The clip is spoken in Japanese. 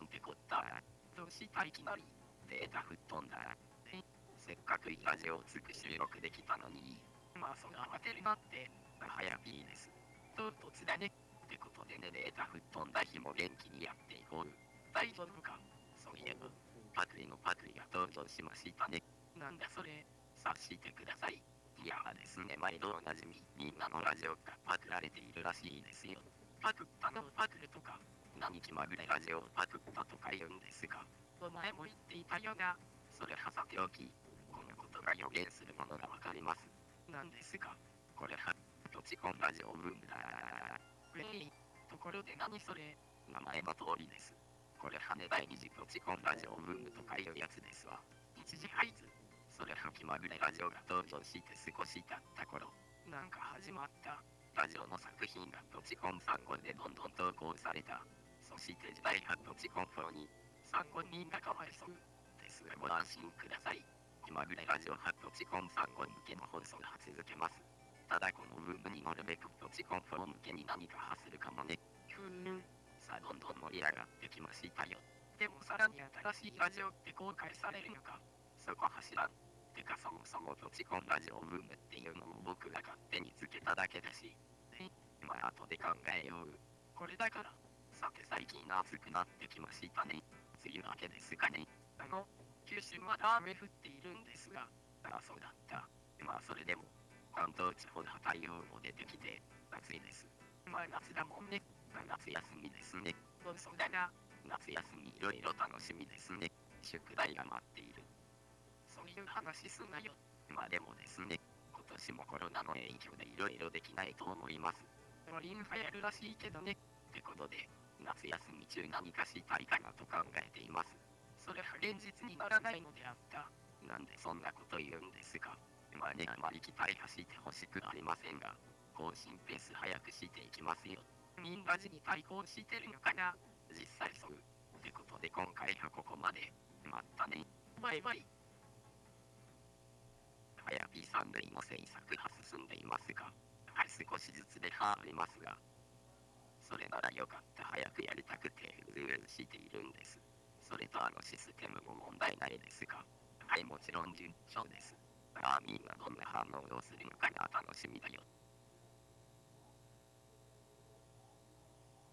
なんてこった。どうしたいきなり。データ吹っ飛んだ。え、せっかくいいラジオをつく収録できたのに。まあその慌てるなって。はやピーです。唐突だね。ってことでね、データ吹っ飛んだ日も元気にやっていこう。大丈夫かそういえば、パクリのパクリが登場しましたね。なんだそれ、察してください。いやーですね、毎度おなじみ、みんなのラジオがパクられているらしいですよ。パクったのパクるとか、何気まぐれラジオをパクったとか言うんですが、お前も言っていたよな。それはさておき、このことが予言するものがわかります。なんですか？これは、土地コンラジオブームだウェイ、ところで何それ？名前の通りです。これ羽第二次土地コンラジオブームとかいうやつですわ。一時配図。それは気まぐれラジオが登場して少し経った頃、なんか始まった。ラジオの作品が土地コン3号でどんどん投稿された。そして時代は土地コン4に、3号人がかわいそう。ですがご安心ください。気まぐれラジオは土地コン3号向けの放送が続けます。ただこのブームに乗るべく土地コン4向けに何か発するかもね。ふーん。さあどんどん盛り上がってきましたよ。でもさらに新しいラジオって公開されるのかそこは知らん。てかそもそも土地コンラジオブームっていうのも僕が勝手につけただけだし。えまあ後で考えよう。これだから。さて最近暑くなってきましたね。梅雨明けですかね。あの、九州まだ雨降っているんですが。あ、そうだった。まあそれでも、関東地方では太陽も出てきて、暑いです。まあ夏だもんね。まあ、夏休みですね。そうだな。夏休みいろいろ楽しみですね。宿題が待っている。そういう話すなよ。まあでもですね、今年もコロナの影響でいろいろできないと思います。オリンファやるらしいけどね。ってことで、夏休み中何かしたいかなと考えています。それは現実にならないのであった。なんでそんなこと言うんですか。まあね、あまり期待走ってほしくありませんが、更新ペース早くしていきますよ。みんな字に対抗してるのかな実際そう。ってことで今回はここまで。またね。バイバイ。はやぴ三類の制作が進んでいますが、はい、少しずつではありますが、それならよかった。早くやりたくてうずうずしているんです。それとあのシステムも問題ないですが、はい、もちろん順調です。アーミーはどんな反応をするのかが楽しみだよ。